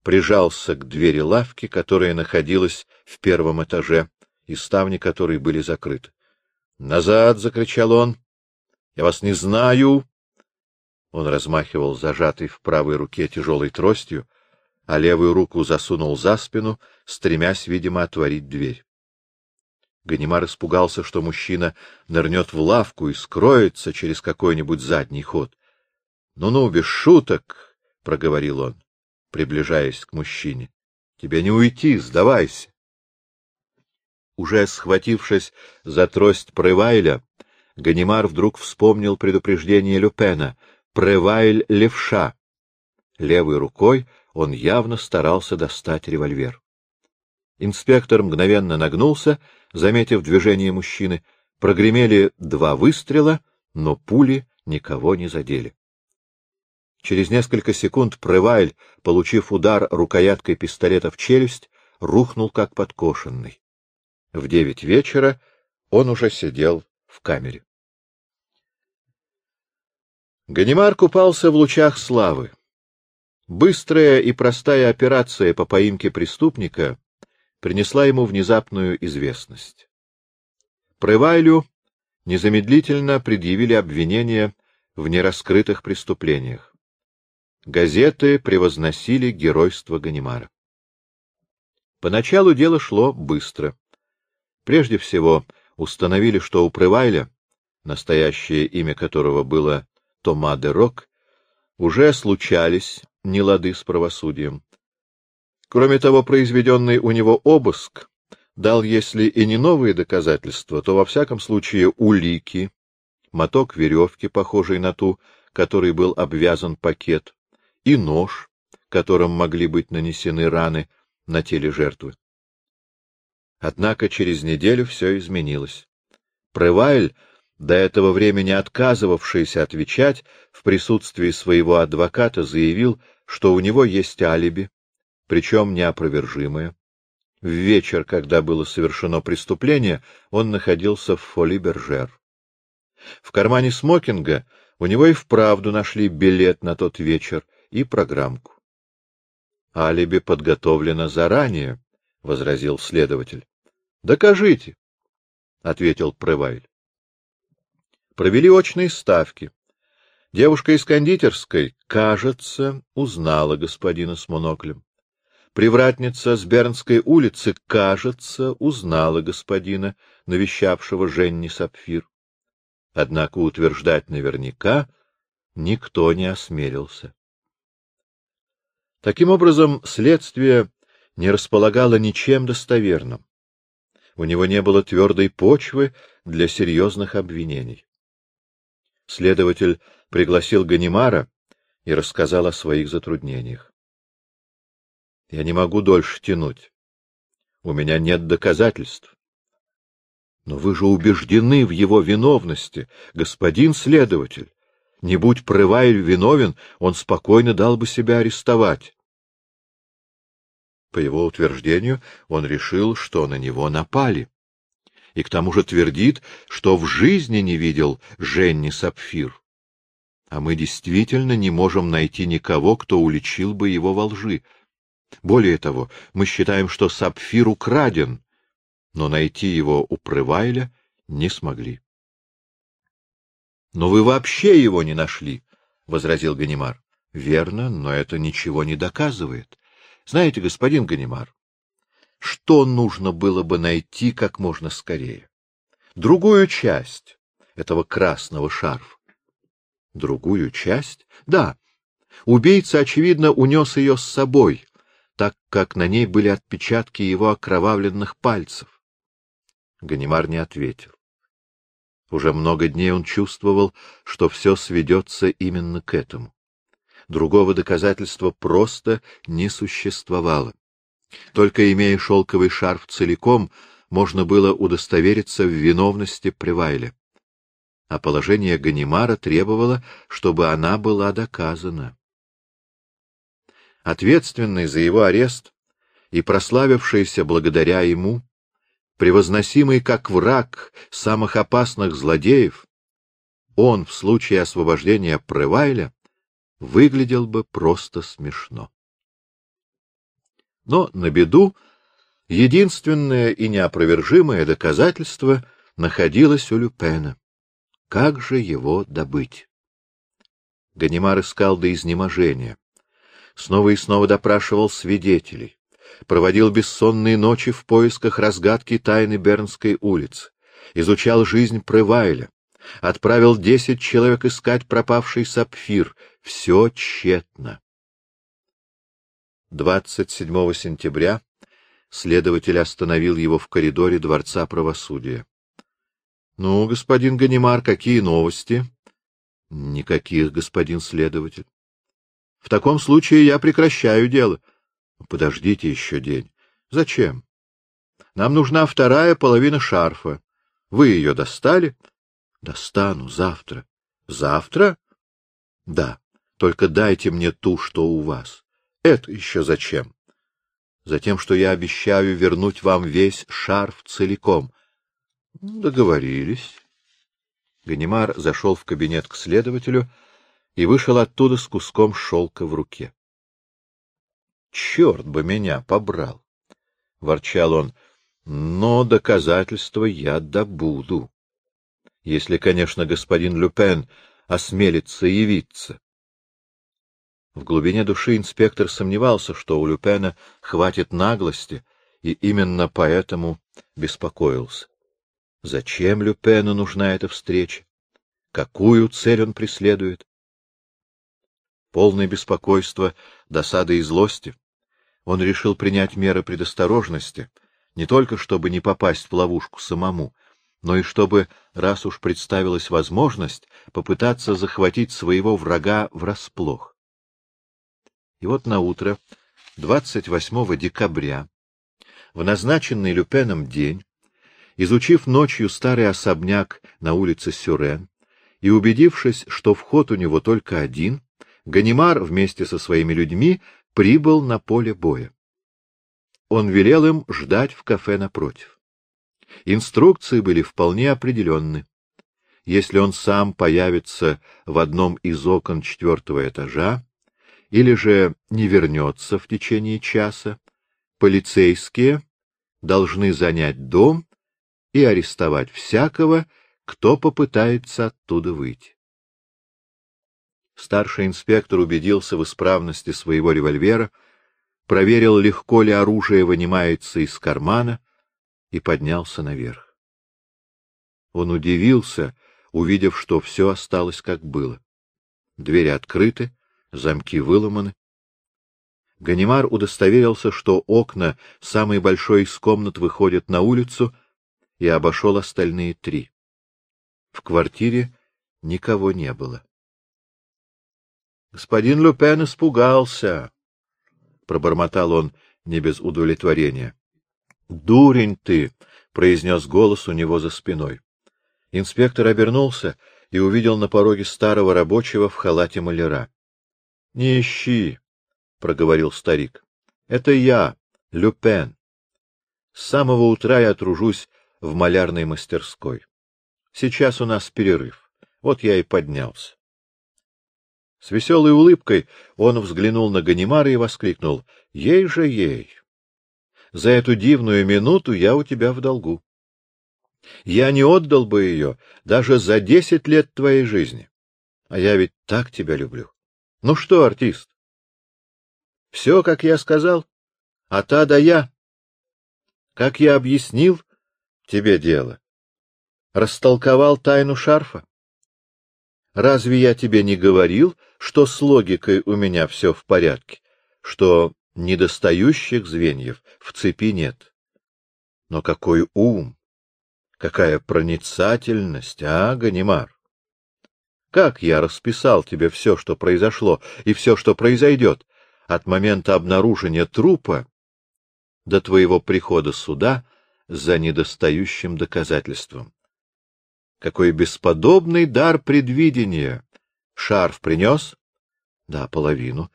прижался к двери лавки, которая находилась в первом этаже, и ставни которой были закрыты. «Назад!» — закричал он. «Я вас не знаю!» Он размахивал зажатой в правой руке тяжелой тростью, а левую руку засунул за спину, стремясь, видимо, отворить дверь. Ганимар испугался, что мужчина нырнет в лавку и скроется через какой-нибудь задний ход. «Ну — Ну-ну, без шуток, — проговорил он, приближаясь к мужчине. — Тебе не уйти, сдавайся. Уже схватившись за трость Превайля, Ганимар вдруг вспомнил предупреждение Люпена — Превайль левша. Левой рукой он явно старался достать револьвер. Инспектор мгновенно нагнулся, заметив движение мужчины. Прогремели два выстрела, но пули никого не задели. Через несколько секунд Превайль, получив удар рукояткой пистолета в челюсть, рухнул как подкошенный. В девять вечера он уже сидел в камере. Ганимар купался в лучах славы. Быстрая и простая операция по поимке преступника принесла ему внезапную известность. Превайлю незамедлительно предъявили обвинения в нераскрытых преступлениях. Газеты превозносили геройство Ганимара. Поначалу дело шло быстро. Прежде всего установили, что у Превайля, настоящее имя которого было Тома де Рок, уже случались нелады с правосудием. Кроме того, произведенный у него обыск дал, если и не новые доказательства, то во всяком случае улики, моток веревки, похожий на ту, которой был обвязан пакет, и нож, которым могли быть нанесены раны на теле жертвы. Однако через неделю все изменилось. Превайль, до этого времени отказывавшийся отвечать, в присутствии своего адвоката заявил, что у него есть алиби, причем неопровержимое. В вечер, когда было совершено преступление, он находился в Фоли-Бержер. В кармане смокинга у него и вправду нашли билет на тот вечер и программку. — Алиби подготовлено заранее, — возразил следователь. — Докажите, — ответил Превайль. Провели очные ставки. Девушка из кондитерской, кажется, узнала господина с моноклем. Привратница с Бернской улицы, кажется, узнала господина, навещавшего Женни Сапфир. Однако утверждать наверняка никто не осмелился. Таким образом, следствие не располагало ничем достоверным. У него не было твердой почвы для серьезных обвинений. Следователь пригласил Ганимара и рассказал о своих затруднениях. Я не могу дольше тянуть. У меня нет доказательств. Но вы же убеждены в его виновности, господин следователь. Не будь Прывайль виновен, он спокойно дал бы себя арестовать. По его утверждению, он решил, что на него напали. И к тому же твердит, что в жизни не видел Женни Сапфир. А мы действительно не можем найти никого, кто уличил бы его во лжи. Более того, мы считаем, что сапфир украден, но найти его у Прывайля не смогли. — Но вы вообще его не нашли, — возразил Ганимар. — Верно, но это ничего не доказывает. Знаете, господин Ганимар, что нужно было бы найти как можно скорее? Другую часть этого красного шарфа. Другую часть? Да. Убийца, очевидно, унес ее с собой, так как на ней были отпечатки его окровавленных пальцев. Ганимар не ответил. Уже много дней он чувствовал, что все сведется именно к этому. Другого доказательства просто не существовало. Только имея шелковый шарф целиком, можно было удостовериться в виновности Привайле. А положение Ганимара требовало, чтобы она была доказана. Ответственный за его арест и прославившийся благодаря ему, превозносимый как враг самых опасных злодеев, он в случае освобождения Превайля выглядел бы просто смешно. Но на беду единственное и неопровержимое доказательство находилось у Люпена. Как же его добыть? Ганимар искал до изнеможения. Снова и снова допрашивал свидетелей. Проводил бессонные ночи в поисках разгадки тайны Бернской улицы. Изучал жизнь Превайля. Отправил десять человек искать пропавший сапфир. Все тщетно. 27 сентября следователь остановил его в коридоре Дворца правосудия. — Ну, господин Ганимар, какие новости? — Никаких, господин следователь. — В таком случае я прекращаю дело. — Подождите еще день. — Зачем? — Нам нужна вторая половина шарфа. Вы ее достали? — Достану завтра. — Завтра? — Да. Только дайте мне ту, что у вас. Это еще зачем? Затем, что я обещаю вернуть вам весь шарф целиком. Договорились. Ганимар зашел в кабинет к следователю и вышел оттуда с куском шелка в руке. — Черт бы меня побрал! — ворчал он. — Но доказательства я добуду. Если, конечно, господин Люпен осмелится явиться. В глубине души инспектор сомневался, что у Люпена хватит наглости, и именно поэтому беспокоился. Зачем Люпену нужна эта встреча? Какую цель он преследует? Полное беспокойство, досады и злости, он решил принять меры предосторожности, не только чтобы не попасть в ловушку самому, но и чтобы, раз уж представилась возможность, попытаться захватить своего врага врасплох. И вот на утро 28 декабря, в назначенный Люпеном день, изучив ночью старый особняк на улице Сюрен и убедившись, что вход у него только один, Ганимар вместе со своими людьми прибыл на поле боя. Он велел им ждать в кафе напротив. Инструкции были вполне определенны. Если он сам появится в одном из окон четвертого этажа, или же не вернется в течение часа, полицейские должны занять дом и арестовать всякого, кто попытается оттуда выйти. Старший инспектор убедился в исправности своего револьвера, проверил, легко ли оружие вынимается из кармана, и поднялся наверх. Он удивился, увидев, что все осталось как было. Двери открыты, замки выломаны. Ганимар удостоверился, что окна самой большой из комнат выходят на улицу, и обошел остальные три. В квартире никого не было. Господин Люпен испугался, — пробормотал он не без удовлетворения. — Дурень ты! — произнес голос у него за спиной. Инспектор обернулся и увидел на пороге старого рабочего в халате маляра. — Не ищи, — проговорил старик. — Это я, Люпен. С самого утра я тружусь в малярной мастерской. Сейчас у нас перерыв. Вот я и поднялся. С веселой улыбкой он взглянул на Ганимара и воскликнул. — Ей же ей! За эту дивную минуту я у тебя в долгу. Я не отдал бы ее даже за десять лет твоей жизни. А я ведь так тебя люблю. Ну что, артист? Все, как я сказал, а та да я. Как я объяснил тебе дело. Растолковал тайну шарфа. Разве я тебе не говорил, что с логикой у меня все в порядке, что недостающих звеньев в цепи нет? Но какой ум! Какая проницательность, а, Ганимар? Как я расписал тебе все, что произошло, и все, что произойдет, от момента обнаружения трупа до твоего прихода сюда за недостающим доказательством. Какой бесподобный дар предвидения! Шарф принес? Да, половину.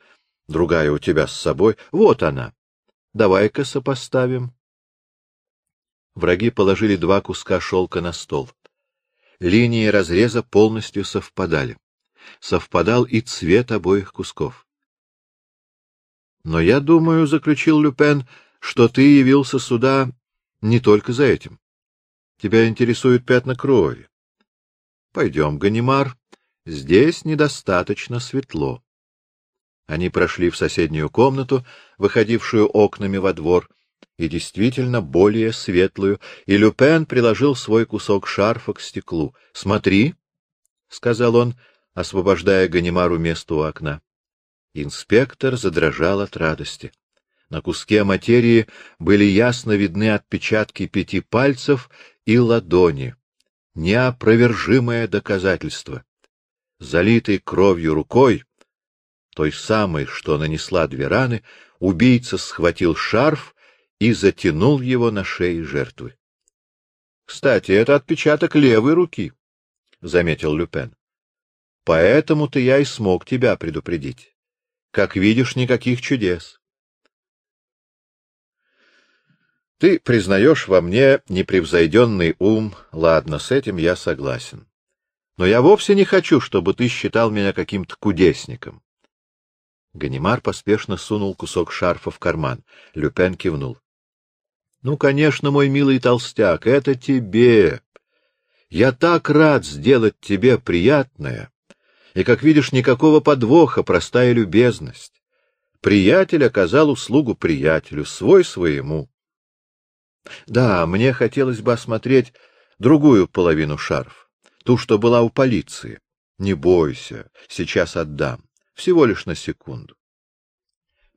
Другая у тебя с собой. Вот она. Давай-ка сопоставим. Враги положили два куска шелка на стол. Линии разреза полностью совпадали. Совпадал и цвет обоих кусков. Но я думаю, — заключил Люпен, — что ты явился сюда не только за этим. Тебя интересуют пятна крови. Пойдем, Ганимар, здесь недостаточно светло. Они прошли в соседнюю комнату, выходившую окнами во двор, и действительно более светлую, и Люпен приложил свой кусок шарфа к стеклу. — Смотри, — сказал он, освобождая Ганимару место у окна. Инспектор задрожал от радости. На куске материи были ясно видны отпечатки пяти пальцев и ладони. Неопровержимое доказательство. Залитый кровью рукой, той самой, что нанесла две раны, убийца схватил шарф и затянул его на шее жертвы. — Кстати, это отпечаток левой руки, — заметил Люпен. — Поэтому-то я и смог тебя предупредить. Как видишь, никаких чудес. Ты признаешь во мне непревзойденный ум, ладно, с этим я согласен. Но я вовсе не хочу, чтобы ты считал меня каким-то кудесником. Ганимар поспешно сунул кусок шарфа в карман. Люпен кивнул. — Ну, конечно, мой милый толстяк, это тебе. Я так рад сделать тебе приятное. И, как видишь, никакого подвоха, простая любезность. Приятель оказал услугу приятелю, свой своему. Да, мне хотелось бы осмотреть другую половину шарф, ту, что была у полиции. Не бойся, сейчас отдам. Всего лишь на секунду.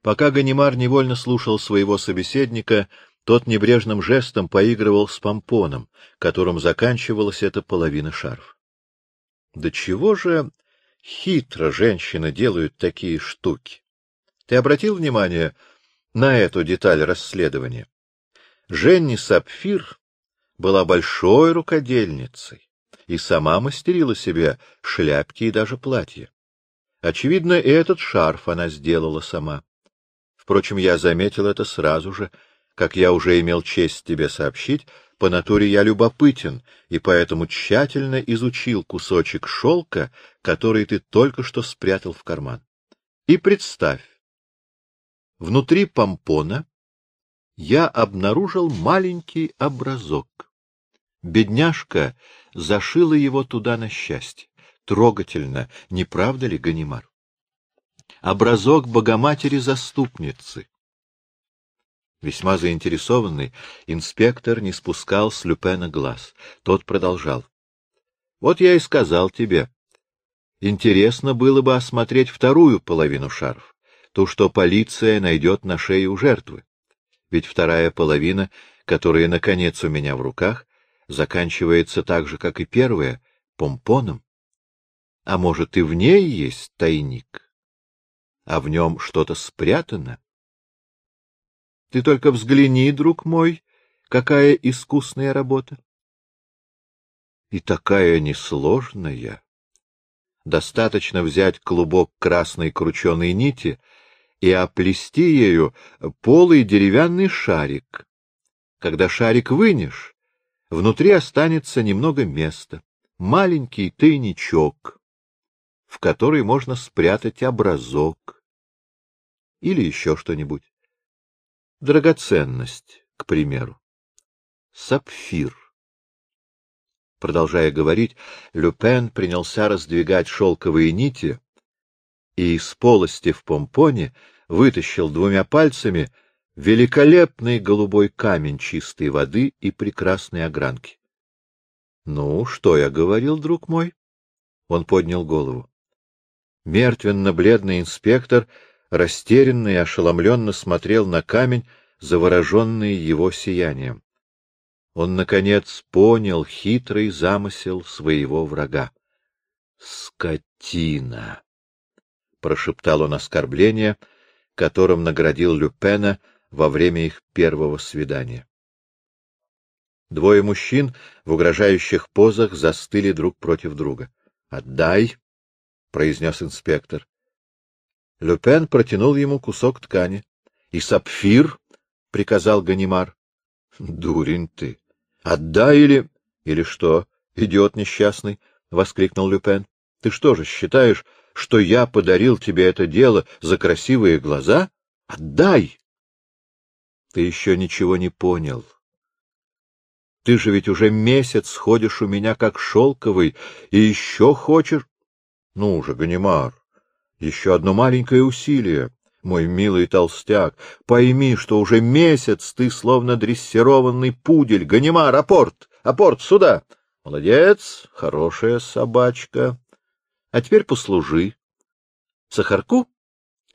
Пока Ганимар невольно слушал своего собеседника, тот небрежным жестом поигрывал с помпоном, которым заканчивалась эта половина шарф. Да чего же хитро женщины делают такие штуки? Ты обратил внимание на эту деталь расследования? Женни Сапфир была большой рукодельницей и сама мастерила себе шляпки и даже платья. Очевидно, и этот шарф она сделала сама. Впрочем, я заметил это сразу же, как я уже имел честь тебе сообщить, по натуре я любопытен, и поэтому тщательно изучил кусочек шелка, который ты только что спрятал в карман. И представь, внутри помпона я обнаружил маленький образок. Бедняжка зашила его туда на счастье. Трогательно, не правда ли, Ганимар? Образок Богоматери-заступницы. Весьма заинтересованный, инспектор не спускал с Люпена глаз. Тот продолжал. — Вот я и сказал тебе. Интересно было бы осмотреть вторую половину шарф, ту, что полиция найдет на шее у жертвы. Ведь вторая половина, которая, наконец, у меня в руках, заканчивается так же, как и первая, помпоном. А может, и в ней есть тайник? А в нем что-то спрятано? Ты только взгляни, друг мой, какая искусная работа. И такая несложная. Достаточно взять клубок красной крученой нити и оплести ею полый деревянный шарик. Когда шарик вынешь, внутри останется немного места, маленький тайничок, в который можно спрятать образок или еще что-нибудь. Драгоценность, к примеру. Сапфир. Продолжая говорить, Люпен принялся раздвигать шелковые нити, и из полости в помпоне вытащил двумя пальцами великолепный голубой камень чистой воды и прекрасной огранки. — Ну, что я говорил, друг мой? Он поднял голову. Мертвенно-бледный инспектор растерянно и ошеломленно смотрел на камень, завороженный его сиянием. Он, наконец, понял хитрый замысел своего врага. «Скотина!» — прошептал он оскорбление, которым наградил Люпена во время их первого свидания. Двое мужчин в угрожающих позах застыли друг против друга. «Отдай!» — произнес инспектор. Люпен протянул ему кусок ткани. — И сапфир? — приказал Ганимар. — Дурень ты! Отдай или... — Или что? Идиот несчастный! — воскликнул Люпен. — Ты что же, считаешь, что я подарил тебе это дело за красивые глаза? Отдай! Ты еще ничего не понял. Ты же ведь уже месяц ходишь у меня как шелковый, и еще хочешь... Ну же, Ганимар, еще одно маленькое усилие. Мой милый толстяк, пойми, что уже месяц ты словно дрессированный пудель. Ганимар, апорт! Апорт, сюда! Молодец, хорошая собачка. А теперь послужи. Сахарку?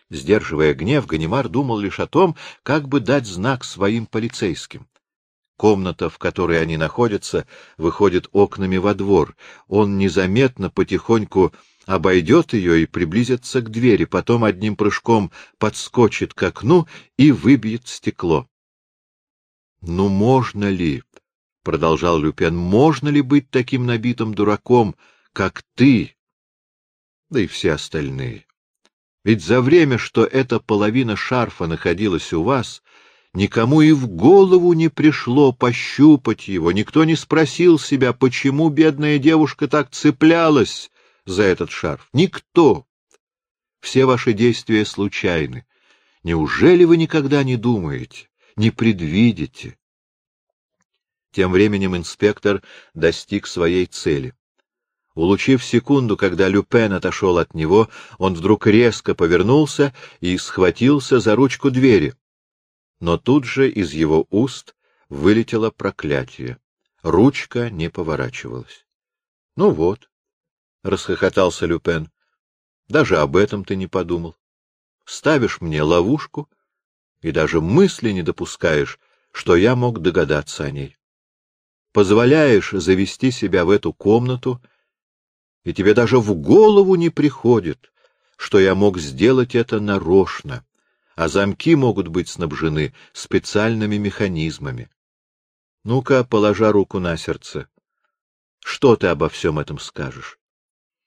Сдерживая гнев, Ганимар думал лишь о том, как бы дать знак своим полицейским. Комната, в которой они находятся, выходит окнами во двор. Он незаметно, потихоньку обойдет ее и приблизится к двери, потом одним прыжком подскочит к окну и выбьет стекло. — Ну, можно ли, — продолжал Люпен, — можно ли быть таким набитым дураком, как ты, да и все остальные? Ведь за время, что эта половина шарфа находилась у вас, никому и в голову не пришло пощупать его, никто не спросил себя, почему бедная девушка так цеплялась за этот шарф? Никто. Все ваши действия случайны. Неужели вы никогда не думаете, не предвидите? Тем временем инспектор достиг своей цели. Улучив секунду, когда Люпен отошел от него, он вдруг резко повернулся и схватился за ручку двери. Но тут же из его уст вылетело проклятие. Ручка не поворачивалась. — Ну вот, — расхохотался Люпен. — Даже об этом ты не подумал. Ставишь мне ловушку и даже мысли не допускаешь, что я мог догадаться о ней. Позволяешь завести себя в эту комнату, и тебе даже в голову не приходит, что я мог сделать это нарочно, а замки могут быть снабжены специальными механизмами. Ну-ка, положа руку на сердце, что ты обо всем этом скажешь?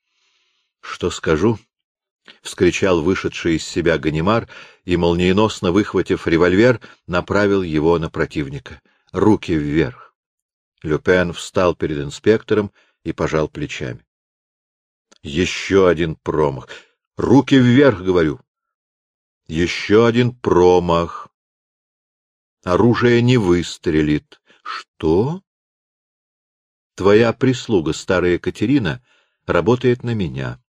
— Что скажу? — вскричал вышедший из себя Ганимар и, молниеносно выхватив револьвер, направил его на противника. Руки вверх. Люпен встал перед инспектором и пожал плечами. — Еще один промах. Руки вверх, говорю. — Еще один промах. Оружие не выстрелит. — Что? — Твоя прислуга, старая Катерина, работает на меня.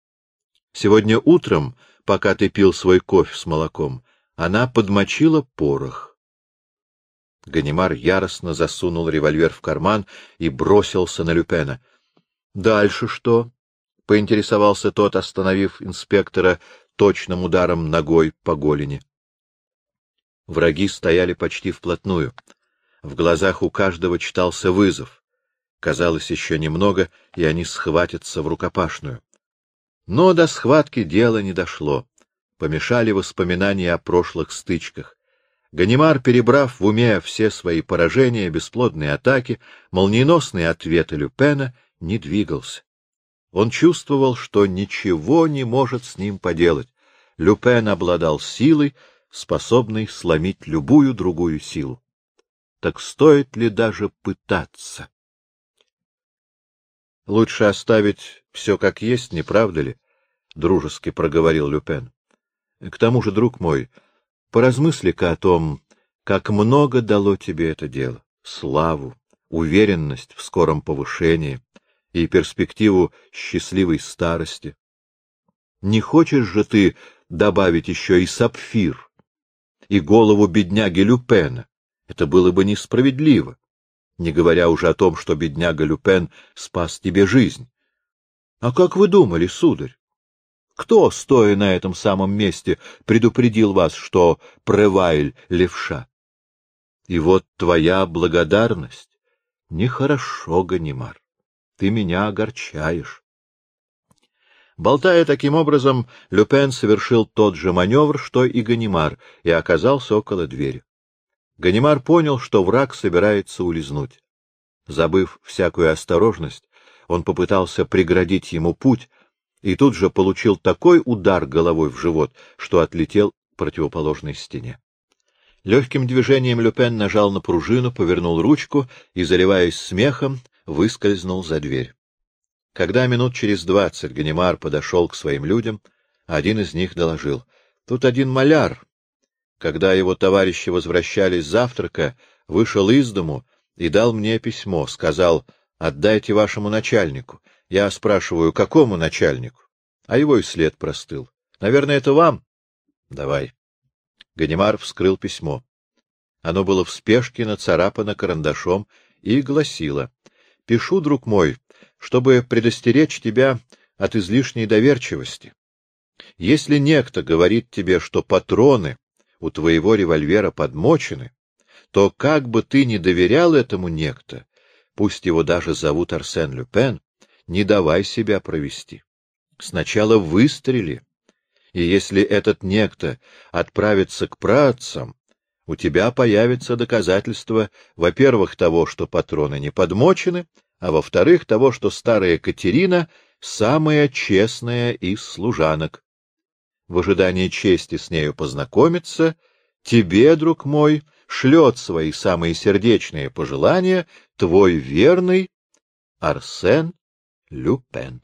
Сегодня утром, пока ты пил свой кофе с молоком, она подмочила порох. Ганимар яростно засунул револьвер в карман и бросился на Люпена. — Дальше что? — поинтересовался тот, остановив инспектора точным ударом ногой по голени. Враги стояли почти вплотную. В глазах у каждого читался вызов. Казалось, еще немного, и они схватятся в рукопашную. Но до схватки дело не дошло. Помешали воспоминания о прошлых стычках. Ганимар, перебрав в уме все свои поражения, бесплодные атаки, молниеносные ответы Люпена, не двигался. Он чувствовал, что ничего не может с ним поделать. Люпен обладал силой, способной сломить любую другую силу. Так стоит ли даже пытаться? Лучше оставить все как есть, не правда ли? — дружески проговорил Люпен. — К тому же, друг мой, поразмысли-ка о том, как много дало тебе это дело. Славу, уверенность в скором повышении и перспективу счастливой старости. Не хочешь же ты добавить еще и сапфир, и голову бедняги Люпена? Это было бы несправедливо не говоря уже о том, что бедняга Люпен спас тебе жизнь. А как вы думали, сударь? Кто, стоя на этом самом месте, предупредил вас, что Превайль — левша? И вот твоя благодарность, Нехорошо, Ганимар. Ты меня огорчаешь. Болтая таким образом, Люпен совершил тот же маневр, что и Ганимар, и оказался около двери. Ганимар понял, что враг собирается улизнуть. Забыв всякую осторожность, он попытался преградить ему путь, и тут же получил такой удар головой в живот, что отлетел к противоположной стене. Легким движением Люпен нажал на пружину, повернул ручку и, заливаясь смехом, выскользнул за дверь. Когда минут через двадцать Ганимар подошел к своим людям, один из них доложил. Тут один маляр. Когда его товарищи возвращались с завтрака, вышел из дому и дал мне письмо, сказал, отдайте вашему начальнику. Я спрашиваю, какому начальнику? А его и след простыл. Наверное, это вам? Давай. Ганимар вскрыл письмо. Оно было в спешке нацарапано карандашом и гласило. — Пишу, друг мой, чтобы предостеречь тебя от излишней доверчивости. Если некто говорит тебе, что патроны у твоего револьвера подмочены, то как бы ты ни доверял этому некто, пусть его даже зовут Арсен Люпен, не давай себя провести. Сначала выстрели, и если этот некто отправится к праотцам, у тебя появится доказательство, во-первых, того, что патроны не подмочены, а во-вторых, того, что старая Катерина — самая честная из служанок. В ожидании чести с нею познакомиться, тебе, друг мой, шлет свои самые сердечные пожелания твой верный Арсен Люпен.